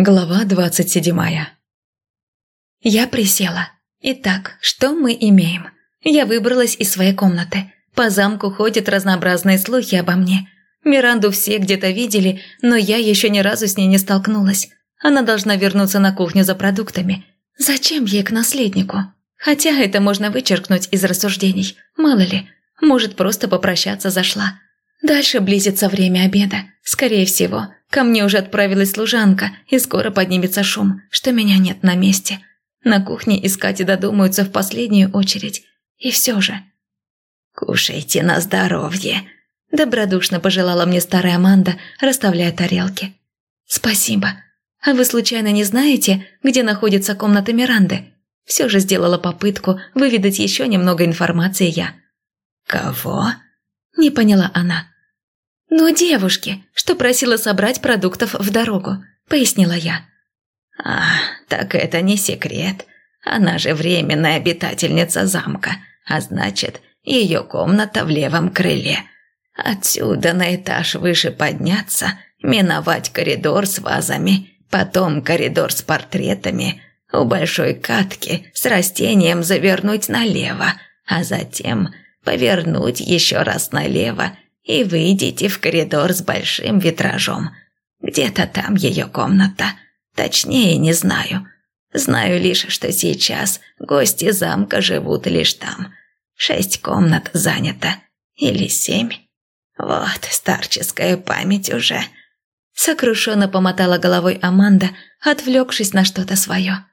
Глава двадцать седьмая Я присела. Итак, что мы имеем? Я выбралась из своей комнаты. По замку ходят разнообразные слухи обо мне. Миранду все где-то видели, но я еще ни разу с ней не столкнулась. Она должна вернуться на кухню за продуктами. Зачем ей к наследнику? Хотя это можно вычеркнуть из рассуждений. Мало ли, может, просто попрощаться зашла. Дальше близится время обеда. Скорее всего, ко мне уже отправилась служанка, и скоро поднимется шум, что меня нет на месте. На кухне искать и додумаются в последнюю очередь. И все же... «Кушайте на здоровье», – добродушно пожелала мне старая Аманда, расставляя тарелки. «Спасибо. А вы случайно не знаете, где находится комната Миранды?» Все же сделала попытку выведать еще немного информации я. «Кого?» Не поняла она. «Ну, девушки, что просила собрать продуктов в дорогу», — пояснила я. «А, так это не секрет. Она же временная обитательница замка, а значит, ее комната в левом крыле. Отсюда на этаж выше подняться, миновать коридор с вазами, потом коридор с портретами, у большой катки с растением завернуть налево, а затем повернуть еще раз налево и выйдите в коридор с большим витражом. Где-то там ее комната. Точнее, не знаю. Знаю лишь, что сейчас гости замка живут лишь там. Шесть комнат занято. Или семь. Вот, старческая память уже. Сокрушенно помотала головой Аманда, отвлекшись на что-то свое.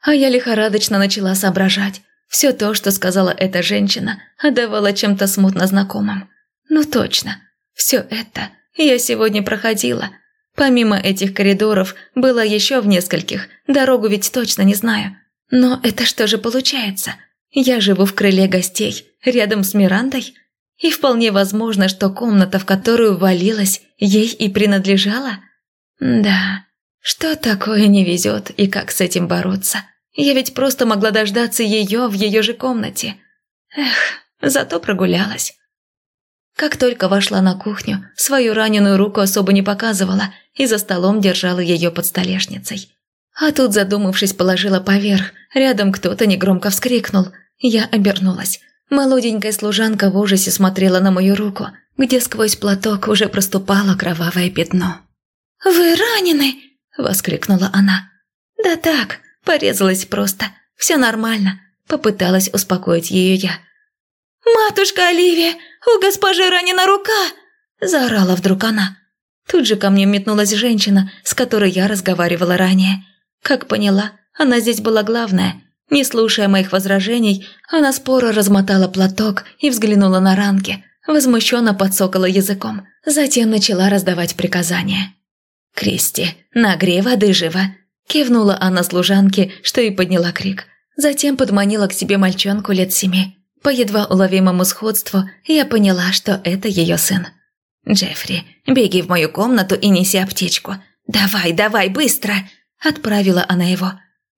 А я лихорадочно начала соображать. Все то, что сказала эта женщина, отдавало чем-то смутно знакомым. Ну точно, все это я сегодня проходила. Помимо этих коридоров, было еще в нескольких, дорогу ведь точно не знаю. Но это что же получается? Я живу в крыле гостей, рядом с Мирандой? И вполне возможно, что комната, в которую валилась, ей и принадлежала? Да, что такое не везет и как с этим бороться? Я ведь просто могла дождаться ее в ее же комнате. Эх, зато прогулялась. Как только вошла на кухню, свою раненую руку особо не показывала и за столом держала ее под столешницей. А тут, задумавшись, положила поверх. Рядом кто-то негромко вскрикнул. Я обернулась. Молоденькая служанка в ужасе смотрела на мою руку, где сквозь платок уже проступало кровавое пятно. «Вы ранены?» – воскликнула она. «Да так, Порезалась просто. Все нормально. Попыталась успокоить ее я. «Матушка Оливия, у госпожи ранена рука!» Заорала вдруг она. Тут же ко мне метнулась женщина, с которой я разговаривала ранее. Как поняла, она здесь была главная. Не слушая моих возражений, она споро размотала платок и взглянула на ранки. Возмущенно подсокала языком. Затем начала раздавать приказания. «Кристи, нагрей воды живо. Кивнула она служанке, что и подняла крик. Затем подманила к себе мальчонку лет семи. По едва уловимому сходству я поняла, что это ее сын. «Джеффри, беги в мою комнату и неси аптечку. Давай, давай, быстро!» Отправила она его.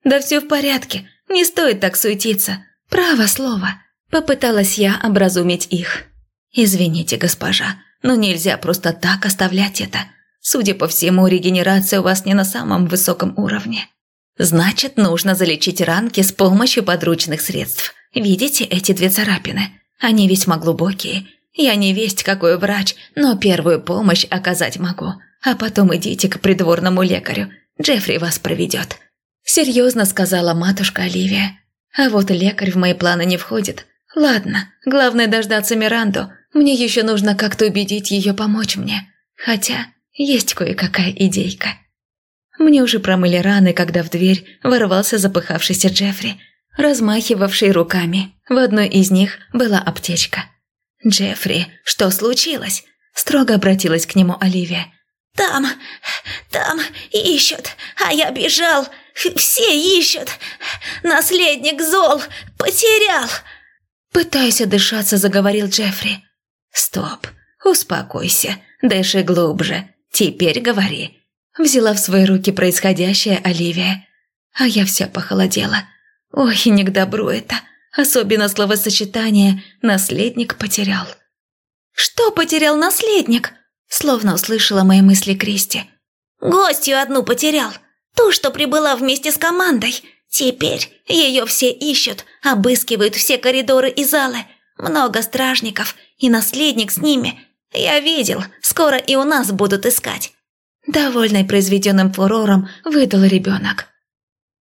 «Да все в порядке, не стоит так суетиться. Право слово». Попыталась я образумить их. «Извините, госпожа, но нельзя просто так оставлять это. Судя по всему, регенерация у вас не на самом высоком уровне. Значит, нужно залечить ранки с помощью подручных средств. Видите эти две царапины? Они весьма глубокие. Я не весть какой врач, но первую помощь оказать могу. А потом идите к придворному лекарю. Джеффри вас проведет. Серьезно сказала матушка Оливия. А вот лекарь в мои планы не входит. Ладно, главное дождаться Миранду. Мне еще нужно как-то убедить ее помочь мне. Хотя есть кое-какая идейка. Мне уже промыли раны, когда в дверь ворвался запыхавшийся Джеффри, размахивавший руками. В одной из них была аптечка. «Джеффри, что случилось?» – строго обратилась к нему Оливия. «Там, там ищут, а я бежал. Все ищут. Наследник зол, потерял». Пытаясь отдышаться, заговорил Джеффри. «Стоп, успокойся, дыши глубже. «Теперь говори», – взяла в свои руки происходящее Оливия. А я вся похолодела. Ой, не к добру это. Особенно словосочетание «наследник потерял». «Что потерял наследник?» – словно услышала мои мысли Кристи. «Гостью одну потерял. Ту, что прибыла вместе с командой. Теперь ее все ищут, обыскивают все коридоры и залы. Много стражников, и наследник с ними. Я видел, скоро и у нас будут искать». Довольный произведенным фурором выдал ребенок.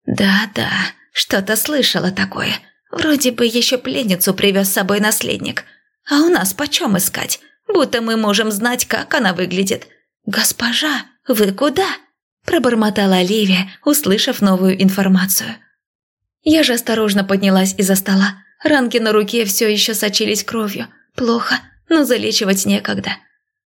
«Да-да, что-то слышала такое. Вроде бы еще пленницу привез с собой наследник. А у нас почем искать? Будто мы можем знать, как она выглядит. Госпожа, вы куда?» Пробормотала Оливия, услышав новую информацию. Я же осторожно поднялась из-за стола. Ранки на руке все еще сочились кровью. Плохо, но залечивать некогда.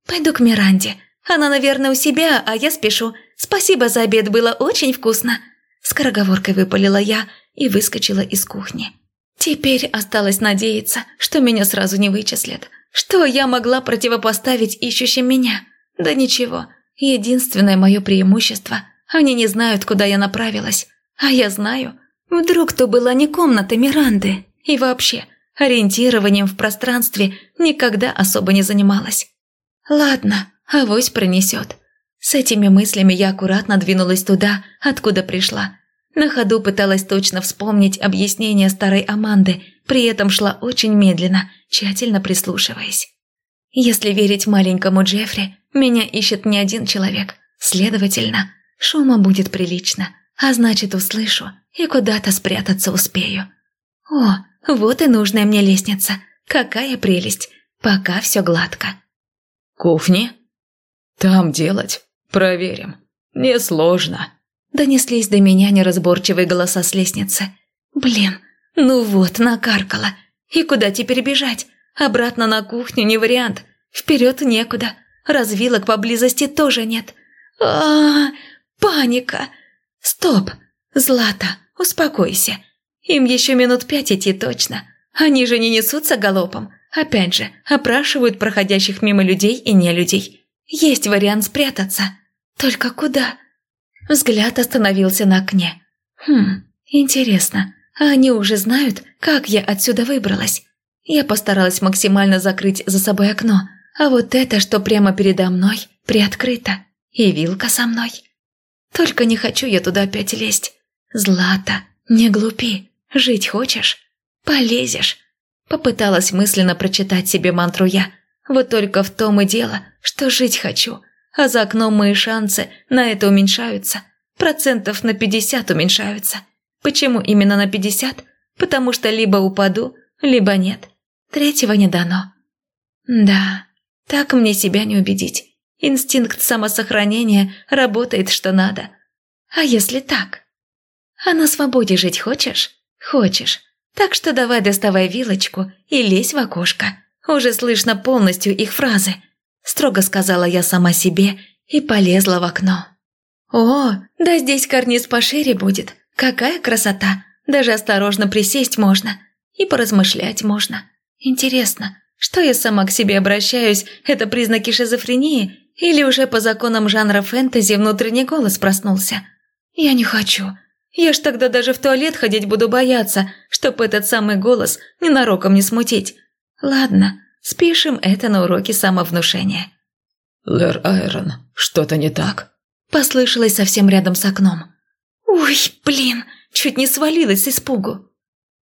Пойду к Миранде. Она, наверное, у себя, а я спешу. Спасибо за обед, было очень вкусно. Скороговоркой выпалила я и выскочила из кухни. Теперь осталось надеяться, что меня сразу не вычислят. Что я могла противопоставить ищущим меня? Да ничего. Единственное мое преимущество – они не знают, куда я направилась. А я знаю. Вдруг то была не комната Миранды. И вообще, ориентированием в пространстве никогда особо не занималась. Ладно, авось пронесет. С этими мыслями я аккуратно двинулась туда, откуда пришла. На ходу пыталась точно вспомнить объяснение старой Аманды, при этом шла очень медленно, тщательно прислушиваясь. Если верить маленькому Джеффри, меня ищет не один человек. Следовательно, шума будет прилично, а значит услышу и куда-то спрятаться успею. О, вот и нужная мне лестница. Какая прелесть. Пока все гладко. Кухни? Там делать. Проверим. Несложно. Донеслись до меня неразборчивые голоса с лестницы. Блин, ну вот, накаркала. И куда теперь бежать? Обратно на кухню не вариант. Вперед некуда. Развилок поблизости тоже нет. А, -а, -а паника. Стоп. Злата, успокойся. Им еще минут пять идти точно. Они же не несутся галопом. Опять же, опрашивают проходящих мимо людей и не людей. Есть вариант спрятаться. Только куда? Взгляд остановился на окне. Хм, интересно, а они уже знают, как я отсюда выбралась? Я постаралась максимально закрыть за собой окно, а вот это, что прямо передо мной, приоткрыто. И вилка со мной. Только не хочу я туда опять лезть. Злата, не глупи. Жить хочешь? Полезешь. Попыталась мысленно прочитать себе мантру я. Вот только в том и дело, что жить хочу. А за окном мои шансы на это уменьшаются. Процентов на пятьдесят уменьшаются. Почему именно на пятьдесят? Потому что либо упаду, либо нет. Третьего не дано. Да, так мне себя не убедить. Инстинкт самосохранения работает что надо. А если так? А на свободе жить хочешь? Хочешь. Так что давай доставай вилочку и лезь в окошко. Уже слышно полностью их фразы. Строго сказала я сама себе и полезла в окно. О, да здесь карниз пошире будет. Какая красота. Даже осторожно присесть можно. И поразмышлять можно. Интересно, что я сама к себе обращаюсь, это признаки шизофрении или уже по законам жанра фэнтези внутренний голос проснулся? Я не хочу. Я ж тогда даже в туалет ходить буду бояться, чтоб этот самый голос ненароком не смутить. Ладно, спишем это на уроки самовнушения. «Лэр Айрон, что-то не так?» Послышалось совсем рядом с окном. «Ой, блин, чуть не свалилась с испугу».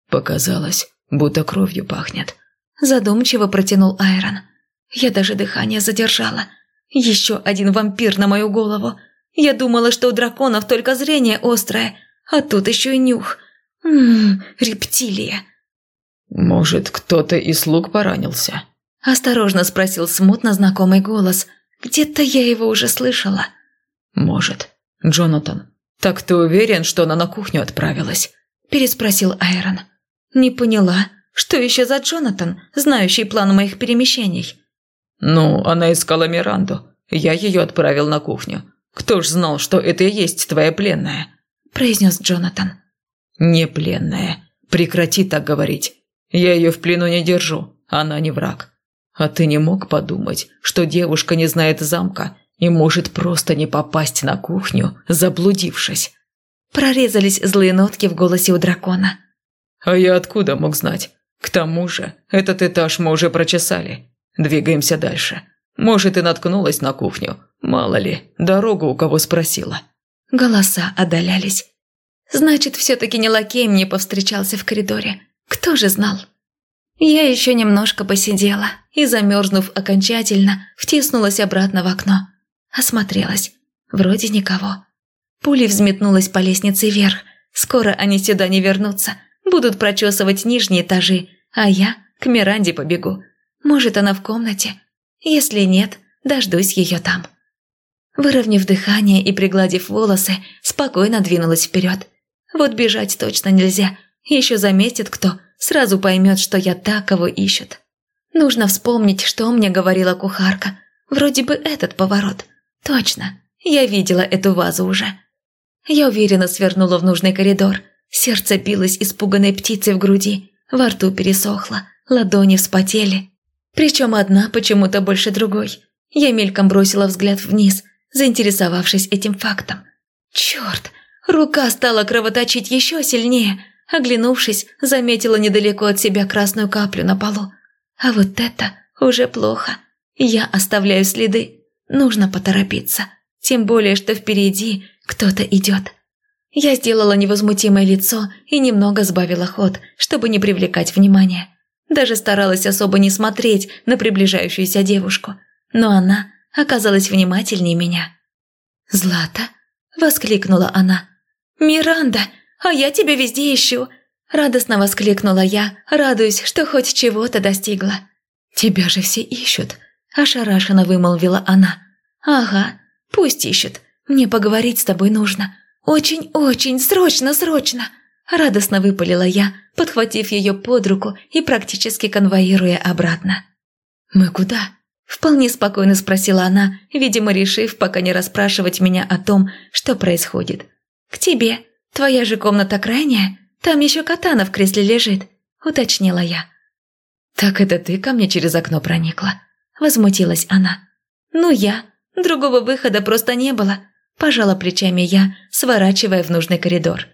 Показалось, будто кровью пахнет. Задумчиво протянул Айрон. Я даже дыхание задержала. Еще один вампир на мою голову. Я думала, что у драконов только зрение острое, а тут еще и нюх. Ммм, рептилия. «Может, кто-то из слуг поранился?» Осторожно спросил смутно знакомый голос. Где-то я его уже слышала. «Может. Джонатан, так ты уверен, что она на кухню отправилась?» Переспросил Айрон. «Не поняла. Что еще за Джонатан, знающий план моих перемещений?» «Ну, она искала Миранду. Я ее отправил на кухню. Кто ж знал, что это и есть твоя пленная?» произнес Джонатан. «Не пленная. Прекрати так говорить. Я ее в плену не держу. Она не враг. А ты не мог подумать, что девушка не знает замка и может просто не попасть на кухню, заблудившись?» Прорезались злые нотки в голосе у дракона. «А я откуда мог знать? К тому же, этот этаж мы уже прочесали. Двигаемся дальше. Может, и наткнулась на кухню. Мало ли, дорогу у кого спросила». Голоса отдалялись. Значит, все-таки не лакей мне повстречался в коридоре. Кто же знал? Я еще немножко посидела и, замерзнув окончательно, втиснулась обратно в окно. Осмотрелась. Вроде никого. Пули взметнулась по лестнице вверх. Скоро они сюда не вернутся. Будут прочесывать нижние этажи, а я к Миранде побегу. Может, она в комнате? Если нет, дождусь ее там. Выровняв дыхание и пригладив волосы, спокойно двинулась вперед. Вот бежать точно нельзя. Еще заметит кто, сразу поймет, что я та, кого ищут. Нужно вспомнить, что мне говорила кухарка. Вроде бы этот поворот. Точно, я видела эту вазу уже. Я уверенно свернула в нужный коридор. Сердце билось испуганной птицей в груди. Во рту пересохло, ладони вспотели. Причем одна почему-то больше другой. Я мельком бросила взгляд вниз, заинтересовавшись этим фактом. Черт, рука стала кровоточить еще сильнее. Оглянувшись, заметила недалеко от себя красную каплю на полу. А вот это уже плохо. Я оставляю следы. Нужно поторопиться. Тем более, что впереди кто-то идет. Я сделала невозмутимое лицо и немного сбавила ход, чтобы не привлекать внимания. Даже старалась особо не смотреть на приближающуюся девушку. Но она оказалась внимательнее меня. «Злата?» – воскликнула она. «Миранда, а я тебя везде ищу!» Радостно воскликнула я, радуясь, что хоть чего-то достигла. «Тебя же все ищут!» – ошарашенно вымолвила она. «Ага, пусть ищут. Мне поговорить с тобой нужно. Очень-очень, срочно, срочно!» Радостно выпалила я, подхватив ее под руку и практически конвоируя обратно. «Мы куда?» – вполне спокойно спросила она, видимо, решив пока не расспрашивать меня о том, что происходит. «К тебе. Твоя же комната крайняя? Там еще катана в кресле лежит», – уточнила я. «Так это ты ко мне через окно проникла?» – возмутилась она. «Ну я. Другого выхода просто не было», – пожала плечами я, сворачивая в нужный коридор.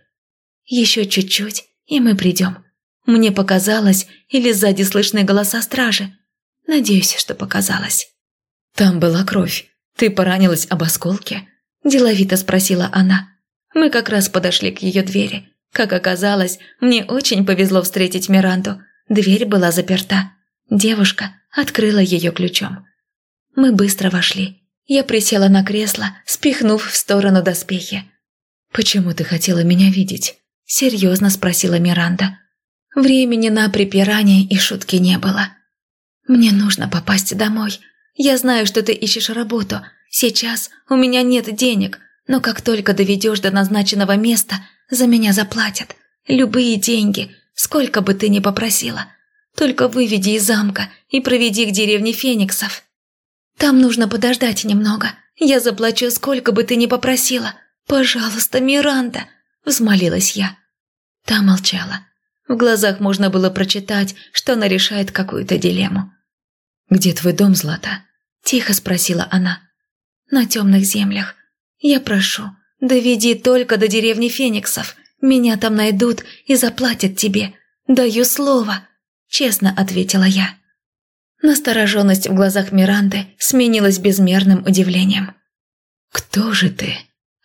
Еще чуть-чуть, и мы придем. Мне показалось, или сзади слышны голоса стражи. Надеюсь, что показалось. Там была кровь. Ты поранилась об осколке? Деловито спросила она. Мы как раз подошли к ее двери. Как оказалось, мне очень повезло встретить Миранду. Дверь была заперта. Девушка открыла ее ключом. Мы быстро вошли. Я присела на кресло, спихнув в сторону доспехи. «Почему ты хотела меня видеть?» – серьезно спросила Миранда. Времени на припирание и шутки не было. «Мне нужно попасть домой. Я знаю, что ты ищешь работу. Сейчас у меня нет денег, но как только доведешь до назначенного места, за меня заплатят. Любые деньги, сколько бы ты ни попросила. Только выведи из замка и проведи к деревне Фениксов. Там нужно подождать немного. Я заплачу, сколько бы ты ни попросила. Пожалуйста, Миранда, – взмолилась я. Та молчала. В глазах можно было прочитать, что она решает какую-то дилемму. «Где твой дом, Злата?» – тихо спросила она. «На темных землях. Я прошу, доведи только до деревни Фениксов. Меня там найдут и заплатят тебе. Даю слово», – честно ответила я. Настороженность в глазах Миранды сменилась безмерным удивлением. «Кто же ты?»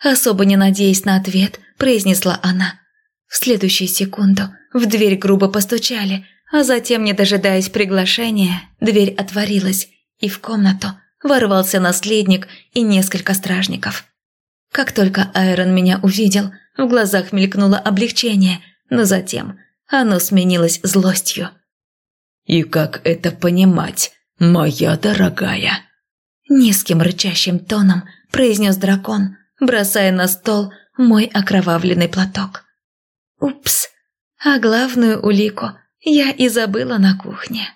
Особо не надеясь на ответ, произнесла она. В следующую секунду в дверь грубо постучали, а затем, не дожидаясь приглашения, дверь отворилась, и в комнату ворвался наследник и несколько стражников. Как только Айрон меня увидел, в глазах мелькнуло облегчение, но затем оно сменилось злостью. «И как это понимать, моя дорогая?» Низким рычащим тоном произнес дракон, бросая на стол мой окровавленный платок. Упс, а главную улику я и забыла на кухне.